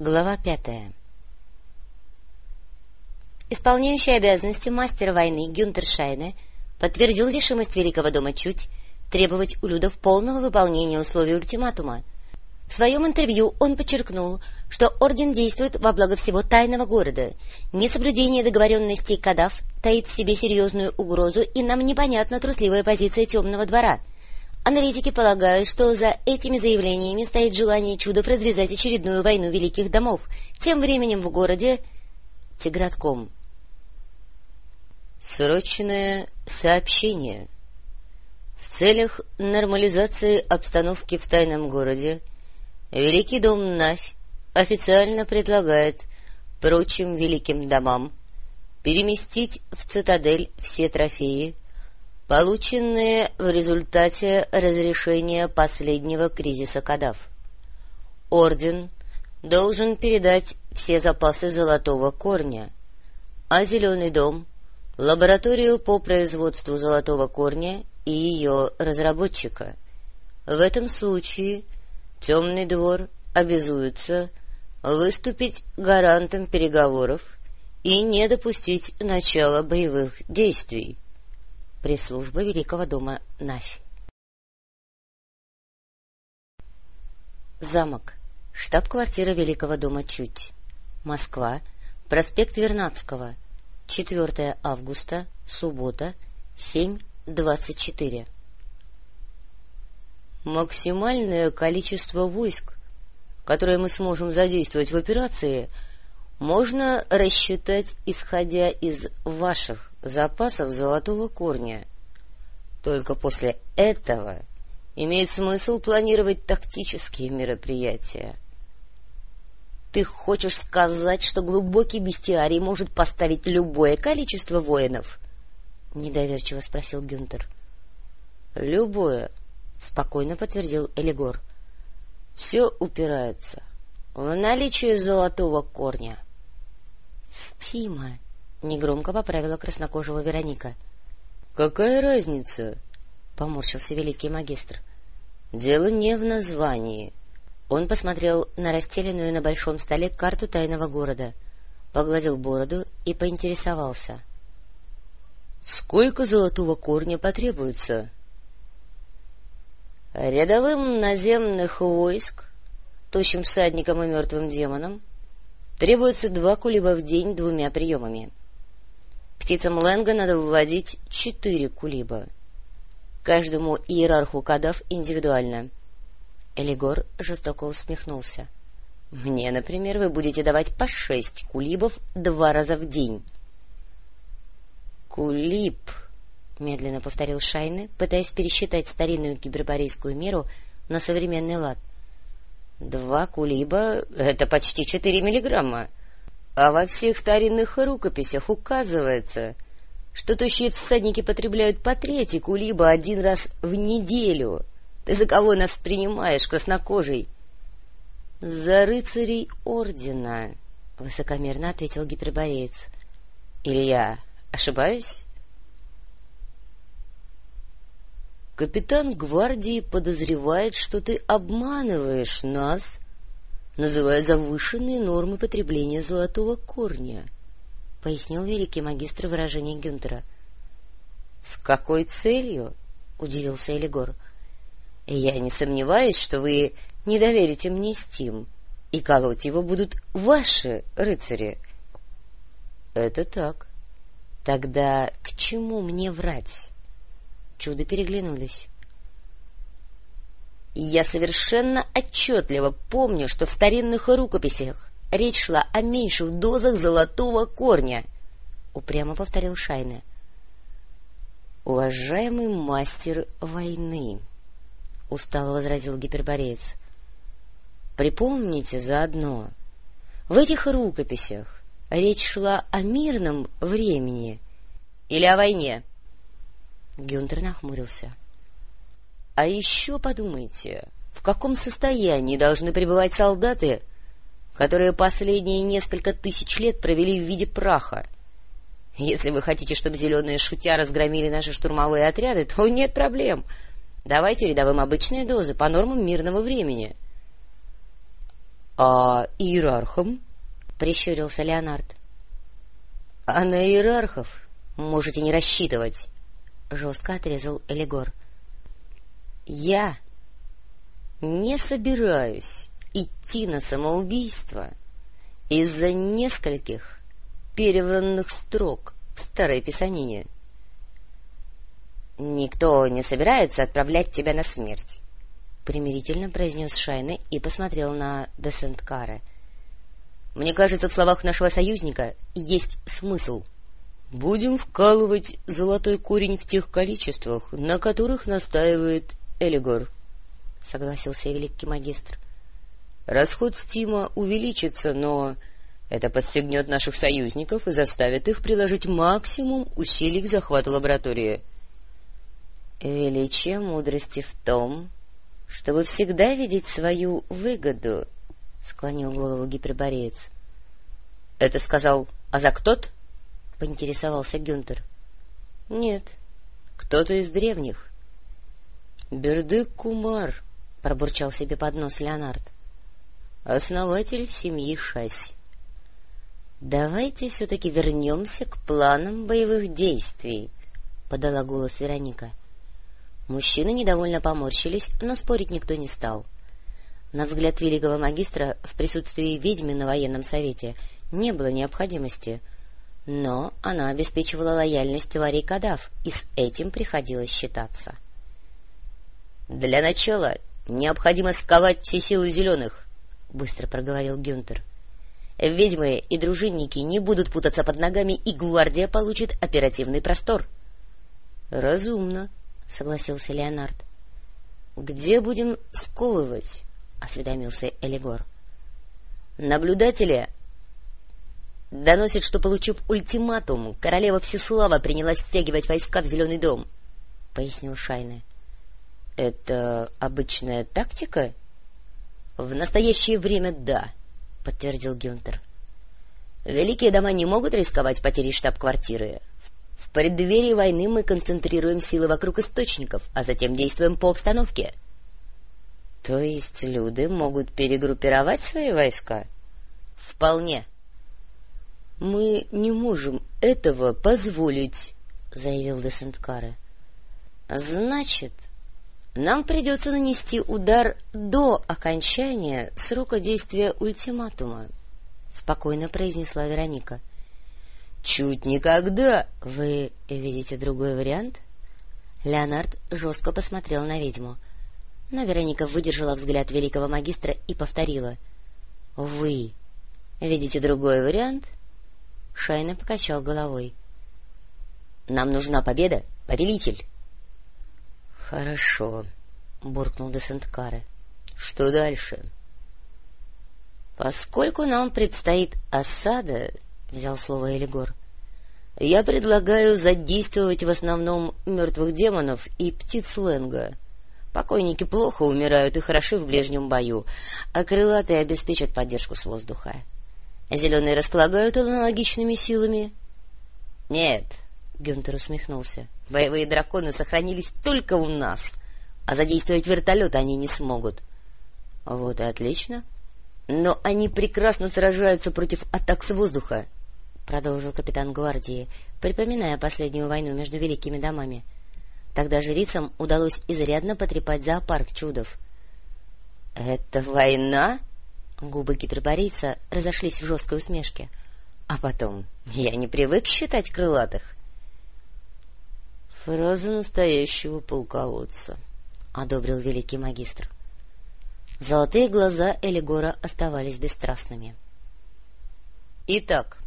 Глава пятая Исполняющий обязанности мастера войны Гюнтер Шайне подтвердил решимость Великого дома Чуть требовать у Людов полного выполнения условий ультиматума. В своем интервью он подчеркнул, что Орден действует во благо всего тайного города. Несоблюдение договоренностей Кадав таит в себе серьезную угрозу, и нам непонятна трусливая позиция Темного двора — Аналитики полагают, что за этими заявлениями стоит желание чудов развязать очередную войну великих домов. Тем временем в городе Тигратком. Срочное сообщение. В целях нормализации обстановки в тайном городе Великий дом Навь официально предлагает прочим великим домам переместить в цитадель все трофеи, полученные в результате разрешения последнего кризиса Кадав. Орден должен передать все запасы золотого корня, а Зеленый дом — лабораторию по производству золотого корня и ее разработчика. В этом случае Темный двор обязуется выступить гарантом переговоров и не допустить начала боевых действий пресс-служба Великого дома Нафи. Замок. Штаб-квартира Великого дома Чуть. Москва. Проспект Вернадского. 4 августа. Суббота. 7.24. Максимальное количество войск, которое мы сможем задействовать в операции, можно рассчитать, исходя из ваших запасов золотого корня. Только после этого имеет смысл планировать тактические мероприятия. — Ты хочешь сказать, что глубокий бестиарий может поставить любое количество воинов? — недоверчиво спросил Гюнтер. — Любое, — спокойно подтвердил Элигор. — Все упирается в наличие золотого корня. — Стима! — негромко поправила краснокожего Вероника. — Какая разница? — поморщился великий магистр. — Дело не в названии. Он посмотрел на расстеленную на большом столе карту тайного города, погладил бороду и поинтересовался. — Сколько золотого корня потребуется? — Рядовым наземных войск, тощим всадникам и мертвым демонам, требуется два кулиба в день двумя приемами — Птицам Лэнга надо выводить четыре кулиба. Каждому иерарху кадав индивидуально. Элигор жестоко усмехнулся. — Мне, например, вы будете давать по шесть кулибов два раза в день. — Кулиб, — медленно повторил Шайны, пытаясь пересчитать старинную киберборейскую меру на современный лад. — Два кулиба — это почти четыре миллиграмма. — а во всех старинных рукописях указывается, что тощие всадники потребляют по трети кулиба один раз в неделю. Ты за кого нас принимаешь, краснокожий? — За рыцарей ордена, — высокомерно ответил гипербореец. — Или я ошибаюсь? Капитан гвардии подозревает, что ты обманываешь нас называя завышенные нормы потребления золотого корня, — пояснил великий магистр выражение Гюнтера. — С какой целью? — удивился Элигор. — Я не сомневаюсь, что вы не доверите мне Стим, и колоть его будут ваши рыцари. — Это так. Тогда к чему мне врать? Чудо переглянулись. Я совершенно отчетливо помню, что в старинных рукописях речь шла о меньших дозах золотого корня, — упрямо повторил Шайне. — Уважаемый мастер войны, — устало возразил гипербореец, — припомните заодно, в этих рукописях речь шла о мирном времени или о войне? Гюнтер нахмурился. А еще подумайте, в каком состоянии должны пребывать солдаты, которые последние несколько тысяч лет провели в виде праха. Если вы хотите, чтобы зеленые шутя разгромили наши штурмовые отряды, то нет проблем. Давайте рядовым обычные дозы по нормам мирного времени. — А иерархам? — прищурился Леонард. — А на иерархов можете не рассчитывать, — жестко отрезал Элигор. — Я не собираюсь идти на самоубийство из-за нескольких перевранных строк в старой писанине. «Никто не собирается отправлять тебя на смерть», — примирительно произнес Шайны и посмотрел на Десенткаре. «Мне кажется, в словах нашего союзника есть смысл. Будем вкалывать золотой корень в тех количествах, на которых настаивает Элигор», — согласился великий магистр. «Расход стима увеличится, но это подстегнет наших союзников и заставит их приложить максимум усилий к захвату лаборатории. Величие мудрости в том, чтобы всегда видеть свою выгоду, — склонил голову гипербореец. — Это сказал Азак тот? — поинтересовался Гюнтер. — Нет, кто-то из древних. — Бердык Кумар, — пробурчал себе под нос Леонард. — Основатель семьи Шась. — Давайте все-таки вернемся к планам боевых действий, — подала голос Вероника. Мужчины недовольно поморщились, но спорить никто не стал. На взгляд великого магистра в присутствии ведьмы на военном совете не было необходимости, но она обеспечивала лояльность Варий Кадав, и с этим приходилось считаться. — Для начала необходимо сковать все силы зеленых, — быстро проговорил Гюнтер. Ведьмы и дружинники не будут путаться под ногами, и гвардия получит оперативный простор. — Разумно, — согласился Леонард. — Где будем сковывать? — осведомился Элигор. — Наблюдатели доносят, что, получив ультиматум, королева Всеслава принялась стягивать войска в Зеленый дом, — пояснил Шайны. — Это обычная тактика? — В настоящее время — да. —— подтвердил Гюнтер. — Великие дома не могут рисковать потерей штаб-квартиры. В преддверии войны мы концентрируем силы вокруг источников, а затем действуем по обстановке. — То есть люди могут перегруппировать свои войска? — Вполне. — Мы не можем этого позволить, — заявил Десенткаре. — Значит, нам придется нанести удар до окончания срока действия ультиматума, — спокойно произнесла Вероника. — Чуть никогда. Вы видите другой вариант? Леонард жестко посмотрел на ведьму. Но Вероника выдержала взгляд великого магистра и повторила. — Вы видите другой вариант? Шайна покачал головой. — Нам нужна победа, повелитель. — Хорошо, — буркнул Десенткаре. — Что дальше? — Поскольку нам предстоит осада, — взял слово Элигор, — я предлагаю задействовать в основном мертвых демонов и птиц Ленга. Покойники плохо умирают и хороши в ближнем бою, а крылатые обеспечат поддержку с воздуха. Зеленые располагают аналогичными силами? — Нет, — Гюнтер усмехнулся. — Боевые драконы сохранились только у нас, а задействовать вертолет они не смогут. — Вот и отлично. Но они прекрасно сражаются против атак с воздуха, — продолжил капитан гвардии, припоминая последнюю войну между великими домами. Тогда жрицам удалось изрядно потрепать зоопарк чудов. — Это война? Губы гиперборейца разошлись в жесткой усмешке. — А потом, я не привык считать крылатых. — Фраза настоящего полководца, — одобрил великий магистр. Золотые глаза Элигора оставались бесстрастными. — Итак,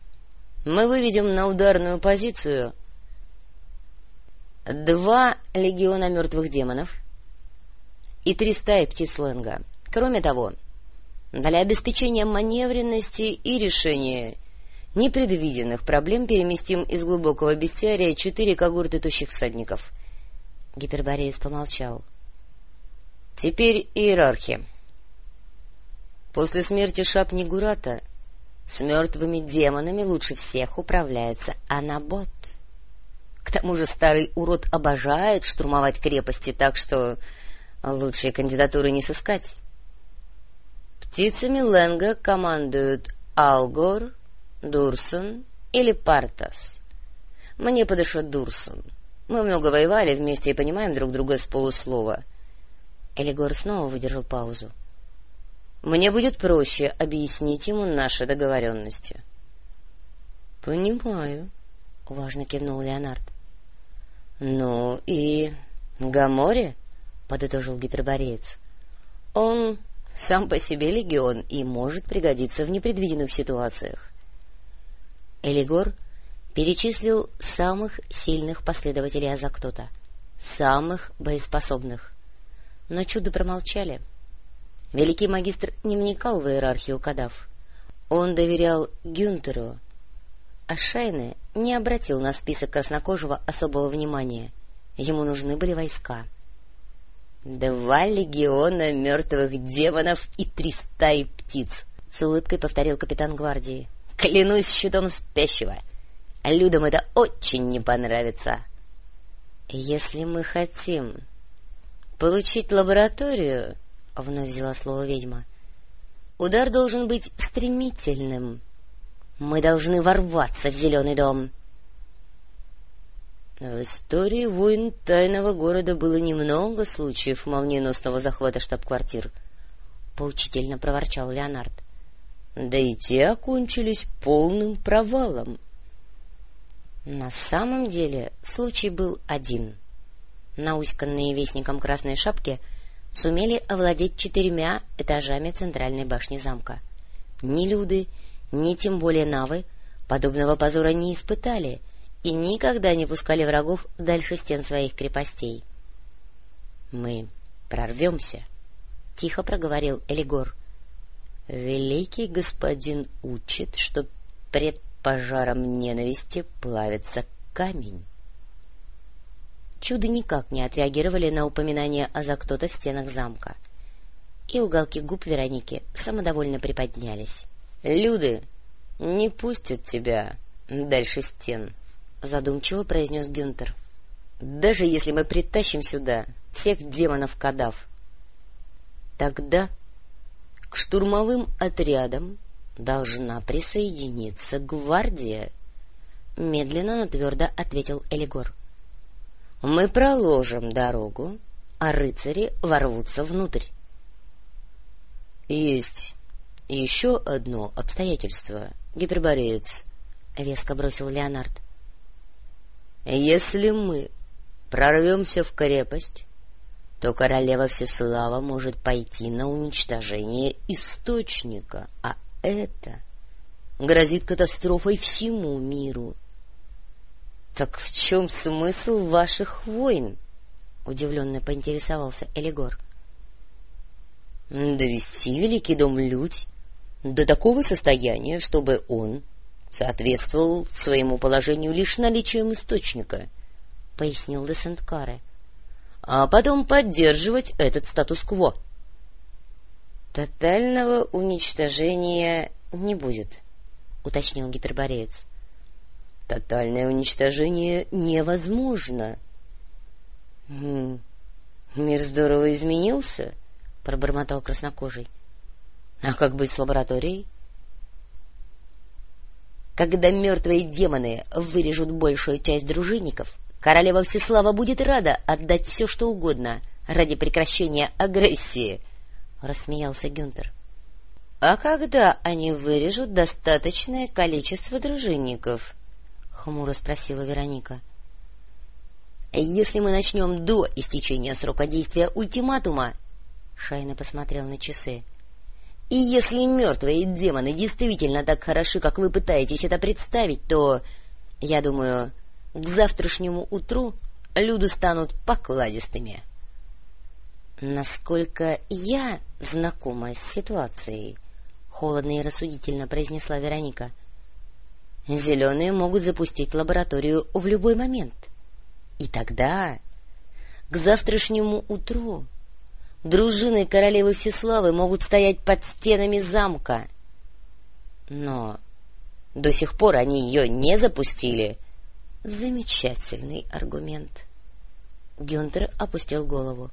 мы выведем на ударную позицию два легиона мертвых демонов и три стаи птиц Лэнга. Кроме того, для обеспечения маневренности и решения непредвиденных проблем переместим из глубокого бестиария четыре когорты тущих всадников. Гипербореец помолчал. — Теперь иерархия. После смерти Шапнигурата с мертвыми демонами лучше всех управляется Анабот. К тому же старый урод обожает штурмовать крепости, так что лучшие кандидатуры не сыскать. Птицами Ленга командуют Алгор, Дурсон или Партас. Мне подошел Дурсон. Мы много воевали вместе и понимаем друг друга с полуслова. Элигор снова выдержал паузу. Мне будет проще объяснить ему наши договоренности. — Понимаю, — важно кивнул Леонард. — Ну и Гаморе, — подытожил гипербореец. — Он сам по себе легион и может пригодиться в непредвиденных ситуациях. Элигор перечислил самых сильных последователей Азактота, самых боеспособных. Но чудо промолчали. Великий магистр не вникал в иерархию кадав. Он доверял Гюнтеру, а Шайне не обратил на список краснокожего особого внимания. Ему нужны были войска. «Два легиона мертвых демонов и три стаи птиц», — с улыбкой повторил капитан гвардии. «Клянусь щитом спящего! Людям это очень не понравится!» «Если мы хотим получить лабораторию...» — вновь взяла слово ведьма. «Удар должен быть стремительным. Мы должны ворваться в Зеленый дом». В истории войн тайного города было немного случаев молниеносного захвата штаб-квартир, — поучительно проворчал Леонард. Да и те окончились полным провалом. На самом деле случай был один. Науськанные вестником Красной Шапки сумели овладеть четырьмя этажами центральной башни замка. Ни люди, ни тем более навы подобного позора не испытали — и никогда не пускали врагов дальше стен своих крепостей. — Мы прорвемся, — тихо проговорил Элигор. — Великий господин учит, что пред пожаром ненависти плавится камень. Чуды никак не отреагировали на упоминание о Зактота в стенах замка, и уголки губ Вероники самодовольно приподнялись. — Люды не пустят тебя дальше стен, задумчиво произнес Гюнтер. — Даже если мы притащим сюда всех демонов-кадав, тогда к штурмовым отрядам должна присоединиться гвардия, — медленно, но твердо ответил Элигор. — Мы проложим дорогу, а рыцари ворвутся внутрь. — Есть еще одно обстоятельство, гипербореец, — веско бросил Леонард. Если мы прорвемся в крепость, то королева Всеслава может пойти на уничтожение источника, а это грозит катастрофой всему миру. — Так в чем смысл ваших войн? — удивленно поинтересовался Элигор. — Довести великий дом Людь до такого состояния, чтобы он соответствовал своему положению лишь наличием источника, — пояснил Десенткаре, — а потом поддерживать этот статус-кво. — Тотального уничтожения не будет, — уточнил гипербореец. — Тотальное уничтожение невозможно. — Мир здорово изменился, — пробормотал краснокожий. — А как быть с лабораторией? Когда мертвые демоны вырежут большую часть дружинников, королева Всеслава будет рада отдать все, что угодно ради прекращения агрессии, — рассмеялся Гюнтер. — А когда они вырежут достаточное количество дружинников? — хмуро спросила Вероника. — Если мы начнем до истечения срока действия ультиматума... Шайна посмотрел на часы. И если мертвые демоны действительно так хороши, как вы пытаетесь это представить, то, я думаю, к завтрашнему утру люди станут покладистыми. Насколько я знакома с ситуацией, холодно и рассудительно произнесла Вероника. Зеленые могут запустить лабораторию в любой момент. И тогда, к завтрашнему утру, дружины королевы Всеславы могут стоять под стенами замка. Но до сих пор они ее не запустили. Замечательный аргумент. Гюнтер опустил голову.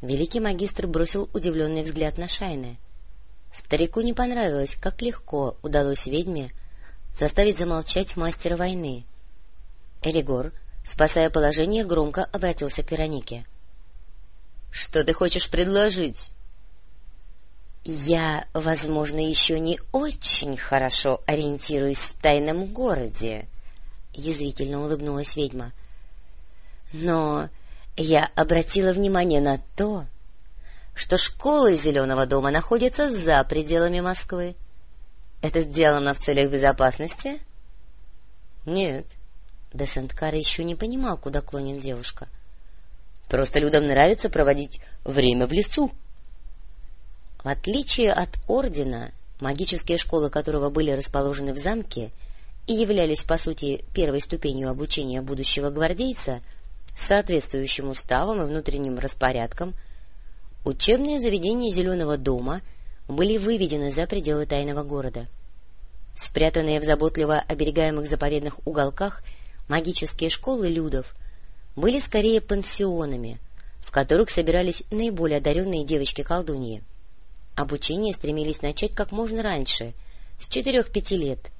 Великий магистр бросил удивленный взгляд на Шайне. Старику не понравилось, как легко удалось ведьме заставить замолчать мастера войны. Элигор, спасая положение, громко обратился к Веронике. — Что ты хочешь предложить? — Я, возможно, еще не очень хорошо ориентируюсь в тайном городе, — язвительно улыбнулась ведьма. — Но я обратила внимание на то, что школы Зеленого дома находятся за пределами Москвы. Это сделано в целях безопасности? — Нет. Де Сент-Кар еще не понимал, куда клонит девушка. — Просто людям нравится проводить время в лесу. В отличие от Ордена, магические школы которого были расположены в замке и являлись, по сути, первой ступенью обучения будущего гвардейца, соответствующим уставам и внутренним распорядкам — Учебные заведения Зеленого дома были выведены за пределы тайного города. Спрятанные в заботливо оберегаемых заповедных уголках магические школы людов были скорее пансионами, в которых собирались наиболее одаренные девочки-колдуньи. Обучение стремились начать как можно раньше, с четырех-пяти лет,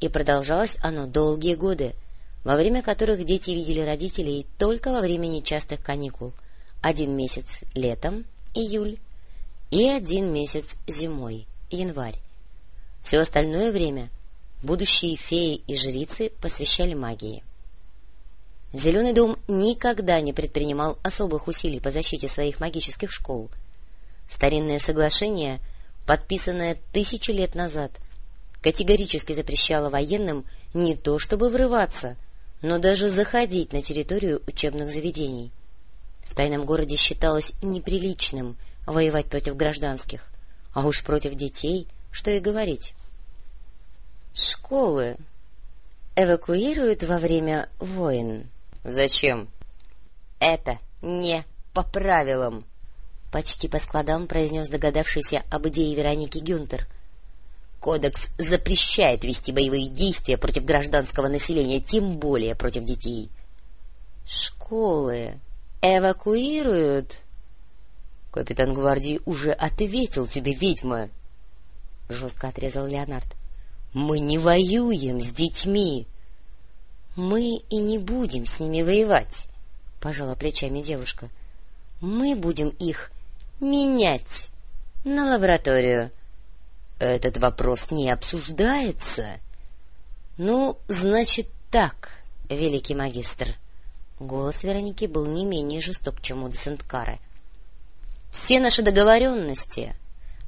и продолжалось оно долгие годы, во время которых дети видели родителей только во время нечастых каникул, один месяц летом июль, и один месяц зимой, январь. Все остальное время будущие феи и жрицы посвящали магии. Зеленый дом никогда не предпринимал особых усилий по защите своих магических школ. Старинное соглашение, подписанное тысячи лет назад, категорически запрещало военным не то чтобы врываться, но даже заходить на территорию учебных заведений. В тайном городе считалось неприличным воевать против гражданских, а уж против детей, что и говорить. Школы эвакуируют во время войн. — Зачем? — Это не по правилам, — почти по складам произнес догадавшийся об идее Вероники Гюнтер. — Кодекс запрещает вести боевые действия против гражданского населения, тем более против детей. — Школы эвакуируют? — Капитан гвардии уже ответил тебе, ведьма, — жестко отрезал Леонард. — Мы не воюем с детьми. — Мы и не будем с ними воевать, — пожала плечами девушка. — Мы будем их менять на лабораторию. — Этот вопрос не обсуждается. — Ну, значит так, великий магистр. — Голос Вероники был не менее жесток, чем у Десенткара. «Все наши договоренности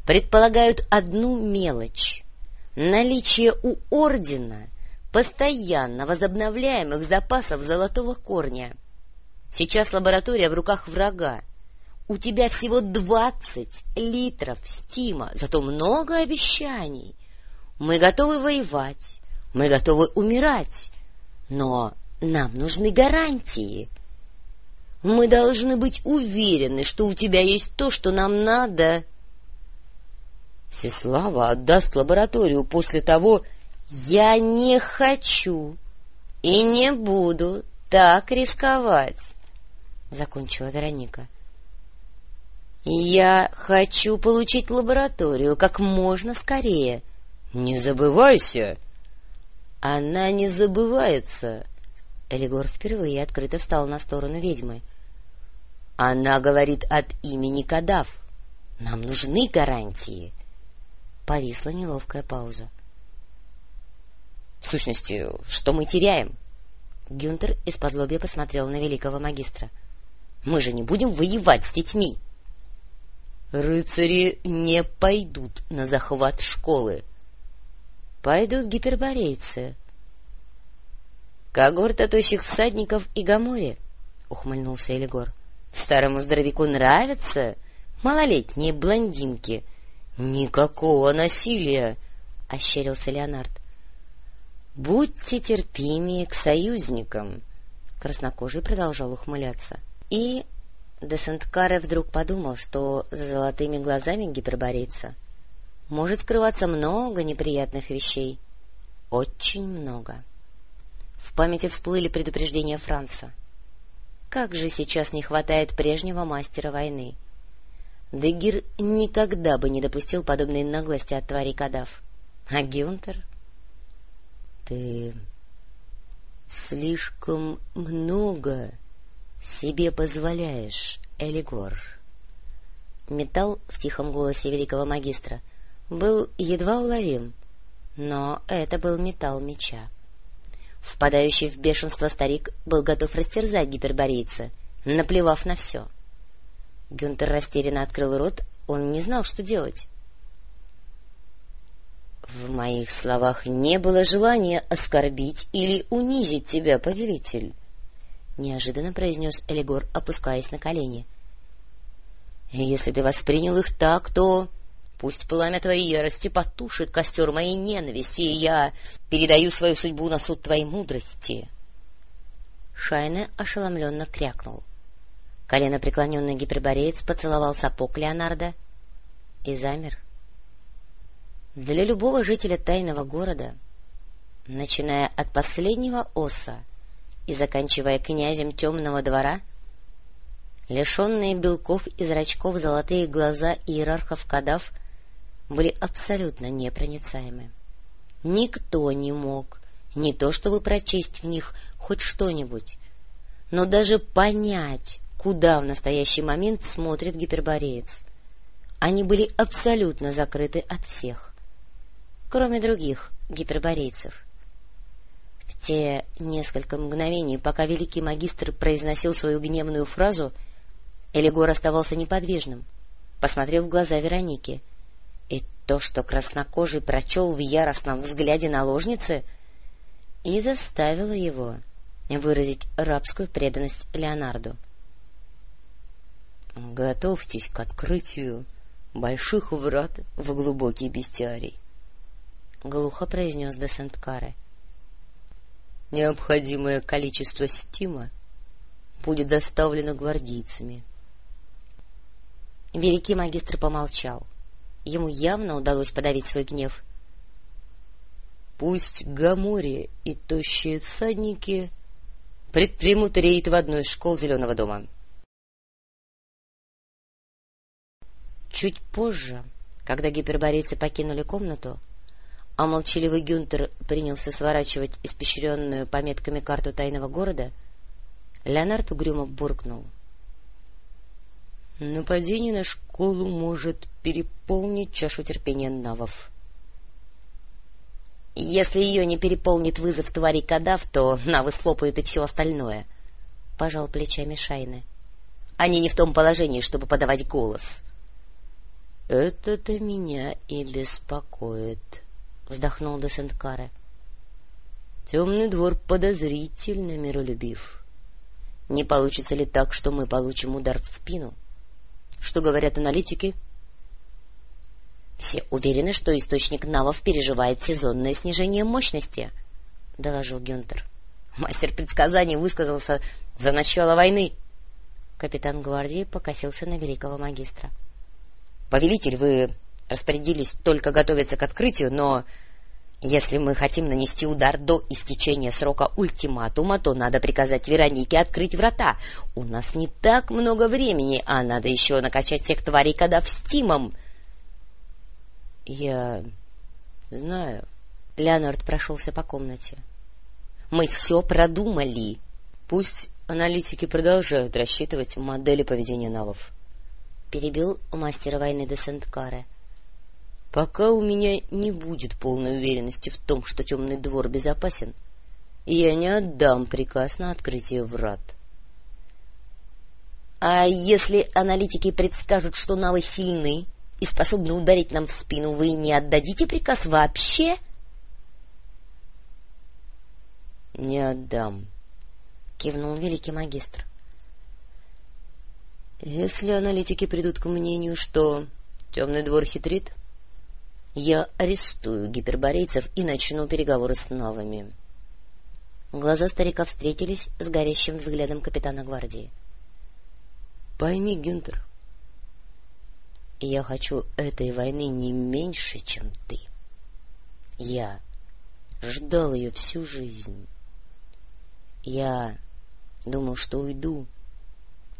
предполагают одну мелочь — наличие у Ордена постоянно возобновляемых запасов золотого корня. Сейчас лаборатория в руках врага. У тебя всего двадцать литров стима, зато много обещаний. Мы готовы воевать, мы готовы умирать, но нам нужны гарантии. Мы должны быть уверены, что у тебя есть то, что нам надо. Сеслава отдаст лабораторию после того... Я не хочу и не буду так рисковать, — закончила Вероника. Я хочу получить лабораторию как можно скорее. Не забывайся. Она не забывается. Элигор впервые открыто встал на сторону ведьмы. — Она говорит от имени Кадав. Нам нужны гарантии. Повисла неловкая пауза. — В сущности, что мы теряем? Гюнтер из-под посмотрел на великого магистра. — Мы же не будем воевать с детьми. — Рыцари не пойдут на захват школы. — Пойдут гиперборейцы, — Когорта тощих всадников и Гаморе, — ухмыльнулся Элигор. — Старому здоровяку нравятся малолетние блондинки. — Никакого насилия, — ощерился Леонард. — Будьте терпимее к союзникам, — краснокожий продолжал ухмыляться. И де Сент-Каре вдруг подумал, что за золотыми глазами гиперборейца может скрываться много неприятных вещей. Очень много. — в памяти всплыли предупреждения Франца. Как же сейчас не хватает прежнего мастера войны! Дегир никогда бы не допустил подобной наглости от твари Кадав. А Гюнтер? Ты слишком много себе позволяешь, Элигор. Металл в тихом голосе великого магистра был едва уловим, но это был металл меча. Впадающий в бешенство старик был готов растерзать гиперборейца, наплевав на все. Гюнтер растерянно открыл рот, он не знал, что делать. В моих словах не было желания оскорбить или унизить тебя, повелитель, — неожиданно произнес Элигор, опускаясь на колени. — Если ты воспринял их так, то пусть пламя твоей ярости потушит костер моей ненависти, и я передаю свою судьбу на суд твоей мудрости. Шайне ошеломленно крякнул. Колено преклоненный гипербореец поцеловал сапог Леонардо и замер. — для любого жителя тайного города, начиная от последнего оса и заканчивая князем темного двора, лишенные белков и зрачков золотые глаза иерархов кадав были абсолютно непроницаемы. Никто не мог не то чтобы прочесть в них хоть что-нибудь, но даже понять, куда в настоящий момент смотрит гипербореец. Они были абсолютно закрыты от всех кроме других гиперборейцев. В те несколько мгновений, пока великий магистр произносил свою гневную фразу, Элигор оставался неподвижным, посмотрел в глаза Вероники, и то, что краснокожий прочел в яростном взгляде наложницы, и заставило его выразить рабскую преданность Леонарду. — Готовьтесь к открытию больших врат в глубокий бестиарий. — глухо произнес де Сент-Каре. — Необходимое количество стима будет доставлено гвардейцами. Великий магистр помолчал. Ему явно удалось подавить свой гнев. — Пусть Гамори и тощие всадники предпримут рейд в одну из школ Зеленого дома. Чуть позже, когда гиперборейцы покинули комнату, а молчаливый Гюнтер принялся сворачивать испещренную пометками карту тайного города, Леонард угрюмо буркнул. — Нападение на школу может переполнить чашу терпения навов. — Если ее не переполнит вызов твари кадав, то навы слопают и все остальное, — пожал плечами Шайны. — Они не в том положении, чтобы подавать голос. — Это-то меня и беспокоит, вздохнул де Сент-Каре. Темный двор подозрительно миролюбив. Не получится ли так, что мы получим удар в спину? Что говорят аналитики? Все уверены, что источник навов переживает сезонное снижение мощности, — доложил Гюнтер. Мастер предсказаний высказался за начало войны. Капитан гвардии покосился на великого магистра. — Повелитель, вы распорядились только готовиться к открытию, но если мы хотим нанести удар до истечения срока ультиматума, то надо приказать Веронике открыть врата. У нас не так много времени, а надо еще накачать всех тварей когда в стимом. — Я знаю. Леонард прошелся по комнате. — Мы все продумали. Пусть аналитики продолжают рассчитывать модели поведения навов. Перебил мастера войны де Сент-Каре. — Пока у меня не будет полной уверенности в том, что темный двор безопасен, я не отдам приказ на открытие врат. — А если аналитики предскажут, что навы сильны и способны ударить нам в спину, вы не отдадите приказ вообще? — Не отдам, — кивнул великий магистр. — Если аналитики придут к мнению, что темный двор хитрит, я арестую гиперборейцев и начну переговоры с новыми. Глаза старика встретились с горящим взглядом капитана гвардии. — Пойми, Гюнтер, я хочу этой войны не меньше, чем ты. Я ждал ее всю жизнь. Я думал, что уйду,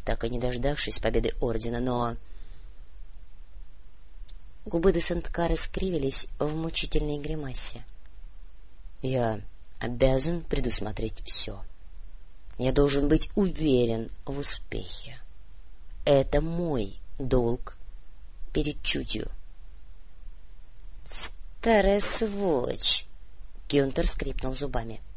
так и не дождавшись победы Ордена, но Губы де Сент-Кары скривились в мучительной гримасе. — Я обязан предусмотреть все. Я должен быть уверен в успехе. Это мой долг перед чутью. — Старая сволочь! — Гюнтер скрипнул зубами.